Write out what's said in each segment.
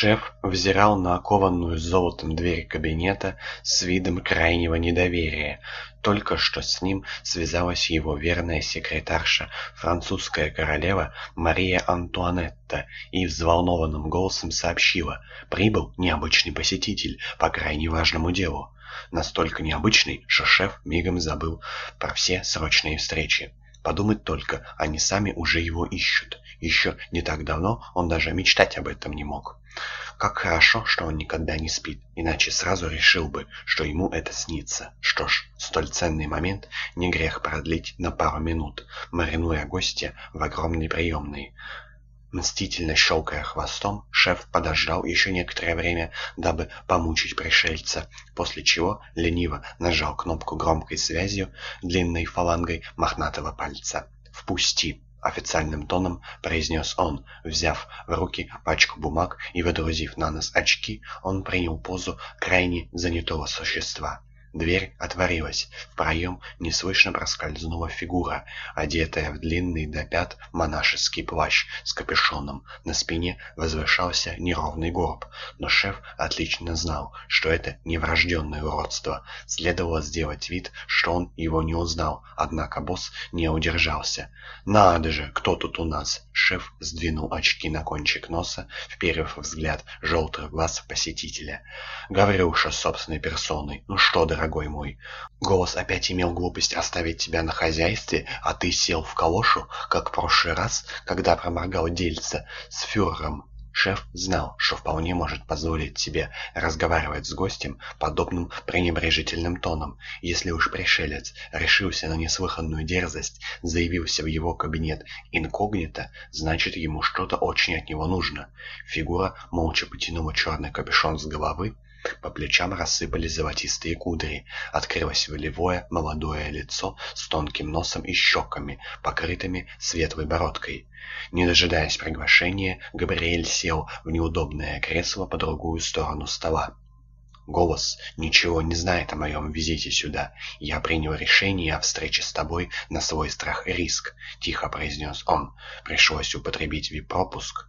Шеф взирал на окованную золотом дверь кабинета с видом крайнего недоверия. Только что с ним связалась его верная секретарша, французская королева Мария Антуанетта, и взволнованным голосом сообщила «Прибыл необычный посетитель по крайне важному делу». Настолько необычный, что шеф мигом забыл про все срочные встречи. Подумать только, они сами уже его ищут. Еще не так давно он даже мечтать об этом не мог. Как хорошо, что он никогда не спит, иначе сразу решил бы, что ему это снится. Что ж, столь ценный момент не грех продлить на пару минут, маринуя гостя в огромной приемной. Мстительно щелкая хвостом, шеф подождал еще некоторое время, дабы помучить пришельца, после чего лениво нажал кнопку громкой связью длинной фалангой мохнатого пальца. «Впусти!» — официальным тоном произнес он. Взяв в руки пачку бумаг и водрузив на нос очки, он принял позу крайне занятого существа. Дверь отворилась. В проем неслышно проскользнула фигура, одетая в длинный до пят монашеский плащ с капюшоном. На спине возвышался неровный горб, но шеф отлично знал, что это не врожденное уродство. Следовало сделать вид, что он его не узнал, однако босс не удержался. «Надо же, кто тут у нас?» Шеф сдвинул очки на кончик носа, вперев взгляд желтых глаз посетителя. «Гаврюша собственной персоной. Ну что, дорогой мой, голос опять имел глупость оставить тебя на хозяйстве, а ты сел в калошу, как в прошлый раз, когда проморгал дельца с фюрером. Шеф знал, что вполне может позволить себе разговаривать с гостем подобным пренебрежительным тоном. Если уж пришелец решился на неслыханную дерзость, заявился в его кабинет инкогнито, значит ему что-то очень от него нужно. Фигура молча потянула черный капюшон с головы, по плечам рассыпались золотистые кудри. Открылось волевое молодое лицо с тонким носом и щеками, покрытыми светлой бородкой. Не дожидаясь приглашения, Габриэль сел в неудобное кресло по другую сторону стола. «Голос ничего не знает о моем визите сюда. Я принял решение о встрече с тобой на свой страх и риск», — тихо произнес он. «Пришлось употребить вип-пропуск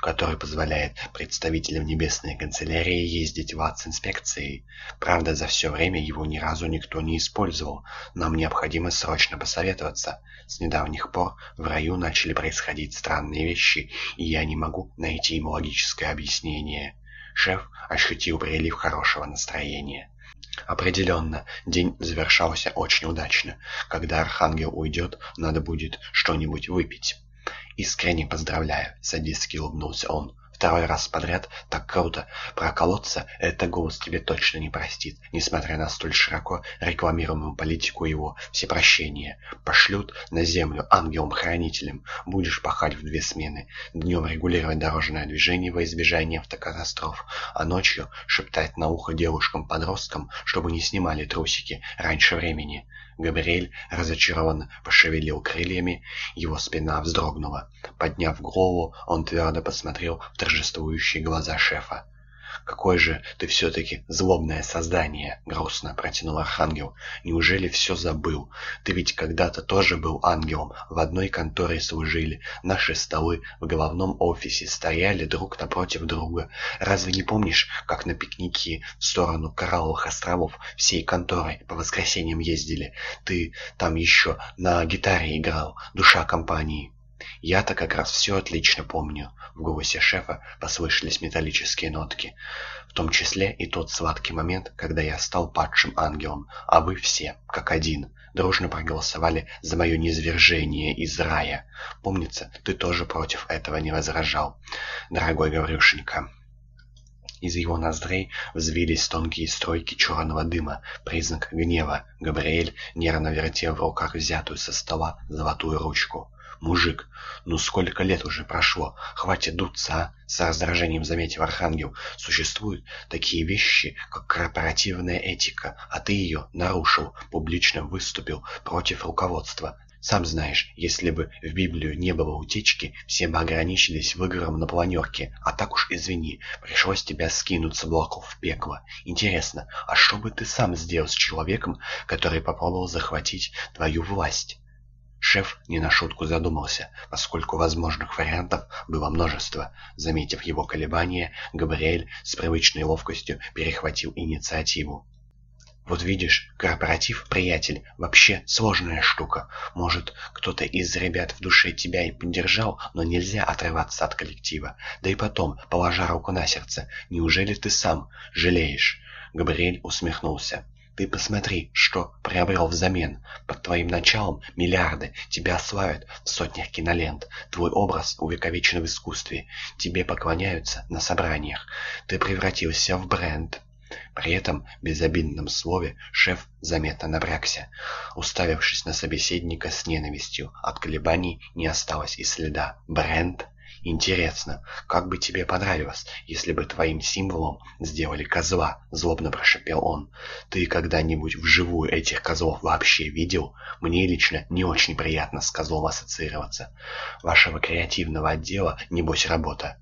который позволяет представителям Небесной канцелярии ездить в ад с инспекцией. Правда, за все время его ни разу никто не использовал. Нам необходимо срочно посоветоваться. С недавних пор в раю начали происходить странные вещи, и я не могу найти ему логическое объяснение. Шеф ощутил прилив хорошего настроения. Определенно, день завершался очень удачно. Когда Архангел уйдет, надо будет что-нибудь выпить. «Искренне поздравляю», — садистски улыбнулся он. «Второй раз подряд так круто проколоться, это голос тебе точно не простит, несмотря на столь широко рекламируемую политику его всепрощения. Пошлют на землю ангелом-хранителем, будешь пахать в две смены, днем регулировать дорожное движение во избежание автокатастроф, а ночью шептать на ухо девушкам-подросткам, чтобы не снимали трусики раньше времени». Габриэль разочарованно пошевелил крыльями, его спина вздрогнула. Подняв голову, он твердо посмотрел в торжествующие глаза шефа. «Какое же ты все-таки злобное создание!» — грустно протянул Архангел. «Неужели все забыл? Ты ведь когда-то тоже был ангелом, в одной конторе служили, наши столы в головном офисе стояли друг напротив друга. Разве не помнишь, как на пикники в сторону Коралловых островов всей конторой по воскресеньям ездили? Ты там еще на гитаре играл, душа компании». «Я-то как раз все отлично помню». В голосе шефа послышались металлические нотки. «В том числе и тот сладкий момент, когда я стал падшим ангелом, а вы все, как один, дружно проголосовали за мое низвержение из рая. Помнится, ты тоже против этого не возражал, дорогой Гаврюшенька». Из его ноздрей взвились тонкие стройки черного дыма, признак гнева. Габриэль нервно вертел в руках взятую со стола золотую ручку. «Мужик, ну сколько лет уже прошло? Хватит дуться, а?» С раздражением заметил Архангел. «Существуют такие вещи, как корпоративная этика, а ты ее нарушил, публично выступил против руководства. Сам знаешь, если бы в Библию не было утечки, все бы ограничились выгором на планерке. А так уж извини, пришлось тебя скинуть с облаков в пекло. Интересно, а что бы ты сам сделал с человеком, который попробовал захватить твою власть?» Шеф не на шутку задумался, поскольку возможных вариантов было множество. Заметив его колебания, Габриэль с привычной ловкостью перехватил инициативу. Вот видишь, корпоратив, приятель, вообще сложная штука. Может, кто-то из ребят в душе тебя и поддержал, но нельзя отрываться от коллектива. Да и потом, положа руку на сердце, неужели ты сам жалеешь? Габриэль усмехнулся. Ты посмотри, что приобрел взамен. Под твоим началом миллиарды. Тебя славят в сотнях кинолент. Твой образ увековечен в искусстве. Тебе поклоняются на собраниях. Ты превратился в бренд. При этом безобидном слове шеф заметно напрягся, уставившись на собеседника с ненавистью. От колебаний не осталось и следа. «Бренд? Интересно, как бы тебе понравилось, если бы твоим символом сделали козла?» — злобно прошепел он. «Ты когда-нибудь вживую этих козлов вообще видел? Мне лично не очень приятно с козлом ассоциироваться. Вашего креативного отдела, небось, работа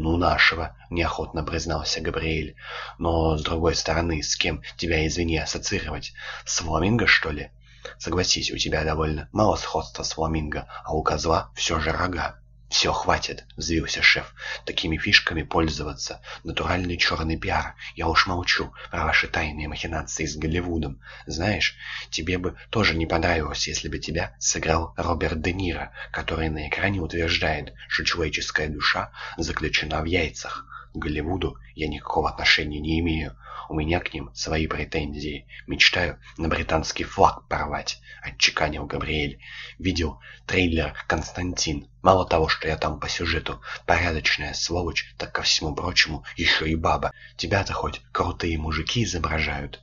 «Ну, нашего», — неохотно признался Габриэль. «Но, с другой стороны, с кем тебя, извини, ассоциировать? С Фламинго, что ли?» «Согласись, у тебя довольно мало сходства с Фламинго, а у козла все же рога». «Все, хватит!» — взвился шеф. «Такими фишками пользоваться. Натуральный черный пиар. Я уж молчу про ваши тайные махинации с Голливудом. Знаешь, тебе бы тоже не понравилось, если бы тебя сыграл Роберт Де Ниро, который на экране утверждает, что человеческая душа заключена в яйцах. Голливуду я никакого отношения не имею. У меня к ним свои претензии. Мечтаю на британский флаг порвать», — отчеканил Габриэль. «Видел трейлер «Константин». Мало того, что я там по сюжету порядочная сволочь, так ко всему прочему еще и баба. Тебя-то хоть крутые мужики изображают».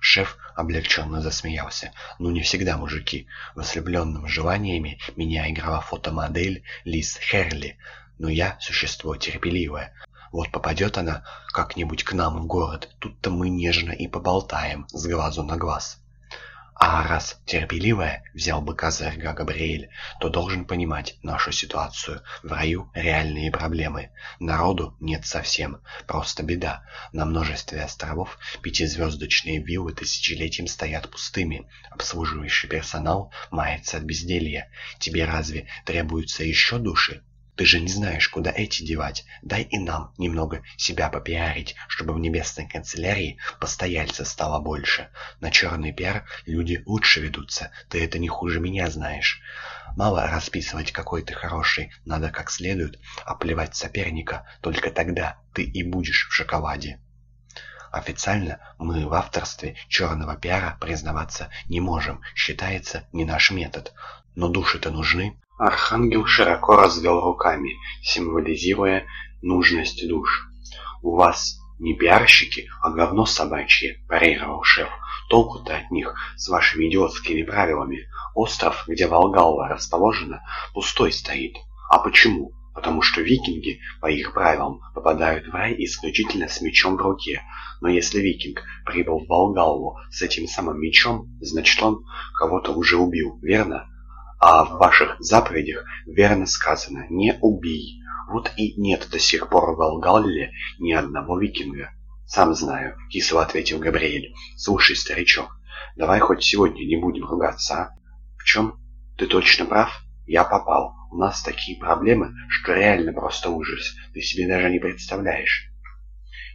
Шеф облегченно засмеялся. «Ну, не всегда мужики. В ослепленном желаниями меня играла фотомодель Лиз Херли. Но я существо терпеливое. Вот попадет она как-нибудь к нам в город, тут-то мы нежно и поболтаем с глазу на глаз. А раз терпеливая, взял быка за рога Габриэль, то должен понимать нашу ситуацию. В раю реальные проблемы. Народу нет совсем. Просто беда. На множестве островов пятизвездочные виллы тысячелетием стоят пустыми. Обслуживающий персонал мается от безделья. Тебе разве требуются еще души? Ты же не знаешь, куда эти девать. Дай и нам немного себя попиарить, чтобы в небесной канцелярии постояльца стало больше. На черный пиар люди лучше ведутся, ты это не хуже меня знаешь. Мало расписывать, какой ты хороший, надо как следует оплевать соперника, только тогда ты и будешь в шоколаде. Официально мы в авторстве черного пиара признаваться не можем, считается не наш метод. Но души-то нужны. Архангел широко развел руками, символизируя нужность душ. «У вас не пиарщики, а говно собачье», – парировал шеф. «Толку-то от них с вашими идиотскими правилами. Остров, где Волгалва расположена, пустой стоит. А почему? Потому что викинги, по их правилам, попадают в рай исключительно с мечом в руке. Но если викинг прибыл в Волгалву с этим самым мечом, значит он кого-то уже убил, верно? А в ваших заповедях верно сказано «не убий». Вот и нет до сих пор в Алгалле ни одного викинга. «Сам знаю», — кисло ответил Габриэль. «Слушай, старичок, давай хоть сегодня не будем ругаться, а? В чем? Ты точно прав? Я попал. У нас такие проблемы, что реально просто ужас. Ты себе даже не представляешь».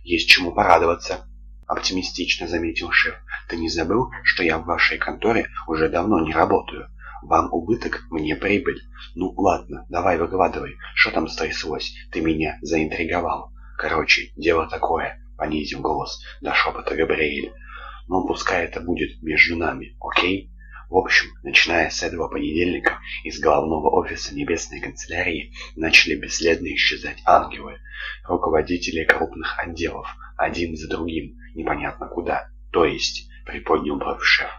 «Есть чему порадоваться», — оптимистично заметил шеф. «Ты не забыл, что я в вашей конторе уже давно не работаю?» Вам убыток, мне прибыль. Ну, ладно, давай выкладывай. Что там стряслось? Ты меня заинтриговал. Короче, дело такое, понизил голос до шепота Габриэль. Но пускай это будет между нами, окей? В общем, начиная с этого понедельника из головного офиса Небесной канцелярии начали бесследно исчезать ангелы, руководители крупных отделов, один за другим, непонятно куда. То есть, приподнял бровь шеф,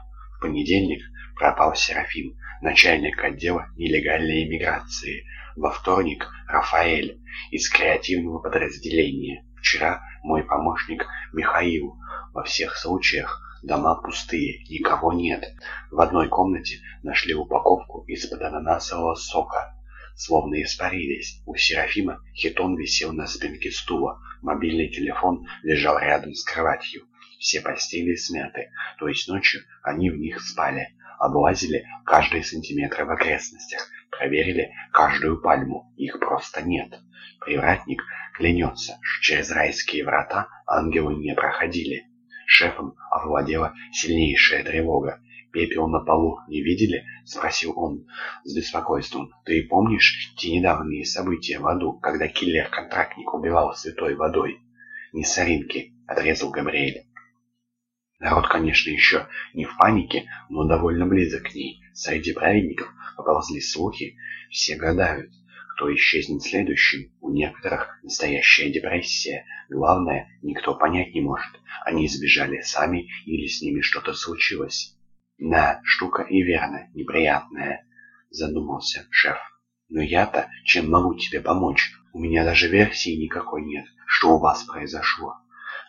понедельник пропал Серафим, начальник отдела нелегальной иммиграции. Во вторник Рафаэль из креативного подразделения. Вчера мой помощник Михаил. Во всех случаях дома пустые, никого нет. В одной комнате нашли упаковку из-под ананасового сока. Словно испарились. У Серафима хитон висел на спинке стула. Мобильный телефон лежал рядом с кроватью. Все постели смяты, то есть ночью они в них спали. Облазили каждый сантиметр в окрестностях, проверили каждую пальму, их просто нет. Привратник клянется, что через райские врата ангелы не проходили. Шефом овладела сильнейшая тревога. «Пепел на полу не видели?» — спросил он с беспокойством. «Ты помнишь те недавние события в аду, когда киллер-контрактник убивал святой водой?» «Не соринки», — отрезал Габриэль. Народ, конечно, еще не в панике, но довольно близок к ней. Среди праведников поползли слухи, все гадают, кто исчезнет следующим. У некоторых настоящая депрессия. Главное, никто понять не может, они сбежали сами или с ними что-то случилось. «Да, штука и верно, неприятная», — задумался шеф. «Но я-то чем могу тебе помочь? У меня даже версии никакой нет, что у вас произошло».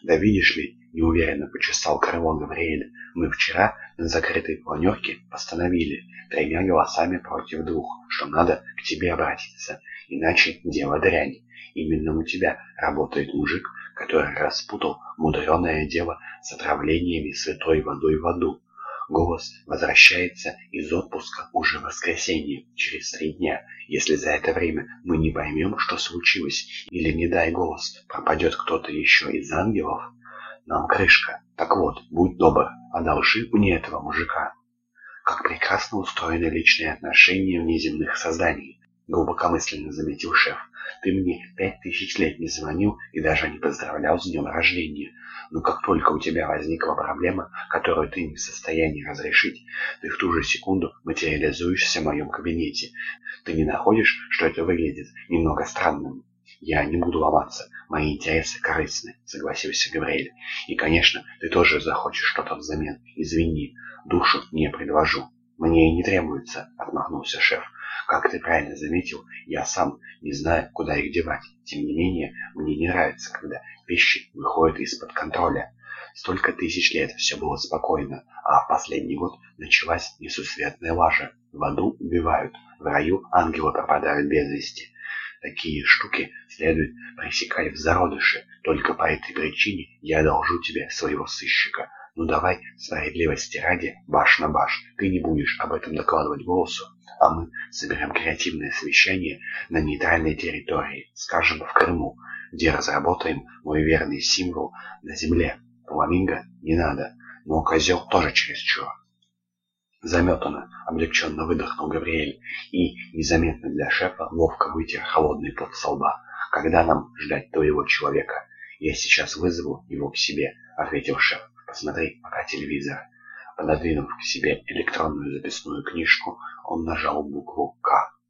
«Да видишь ли, — неуверенно почесал крыло Гавриэль, — мы вчера на закрытой планерке постановили тремя голосами против двух, что надо к тебе обратиться, иначе дело дрянь. Именно у тебя работает мужик, который распутал мудреное дело с отравлениями святой водой в аду. Голос возвращается из отпуска уже в воскресенье, через три дня. Если за это время мы не поймем, что случилось, или, не дай голос, пропадет кто-то еще из ангелов, нам крышка. Так вот, будь добр, одолжи мне этого мужика. Как прекрасно устроены личные отношения внеземных созданий, глубокомысленно заметил шеф. Ты мне пять тысяч лет не звонил и даже не поздравлял с днем рождения. Но как только у тебя возникла проблема, которую ты не в состоянии разрешить, ты в ту же секунду материализуешься в моем кабинете. Ты не находишь, что это выглядит немного странным? Я не буду ломаться. Мои интересы корыстны, согласился Габриэль. И, конечно, ты тоже захочешь что-то взамен. Извини, душу не предложу. Мне и не требуется, отмахнулся шеф. Как ты правильно заметил, я сам не знаю, куда их девать. Тем не менее, мне не нравится, когда вещи выходят из-под контроля. Столько тысяч лет все было спокойно, а в последний год началась несусветная лажа. В аду убивают, в раю ангелы пропадают без вести. Такие штуки следует пресекать в зародыше. Только по этой причине я одолжу тебе своего сыщика. Ну давай, справедливости ради, баш на баш. Ты не будешь об этом докладывать голосу, а мы соберем креативное совещание на нейтральной территории, скажем, в Крыму, где разработаем мой верный символ на земле. Фламинго не надо, но козел тоже чересчур. Заметано, облегченно выдохнул Габриэль и, незаметно для шефа, ловко вытер холодный пот со лба. «Когда нам ждать твоего человека?» «Я сейчас вызову его к себе», — ответил шеф. Посмотри пока телевизор. Пододвинув к себе электронную записную книжку, он нажал букву «К».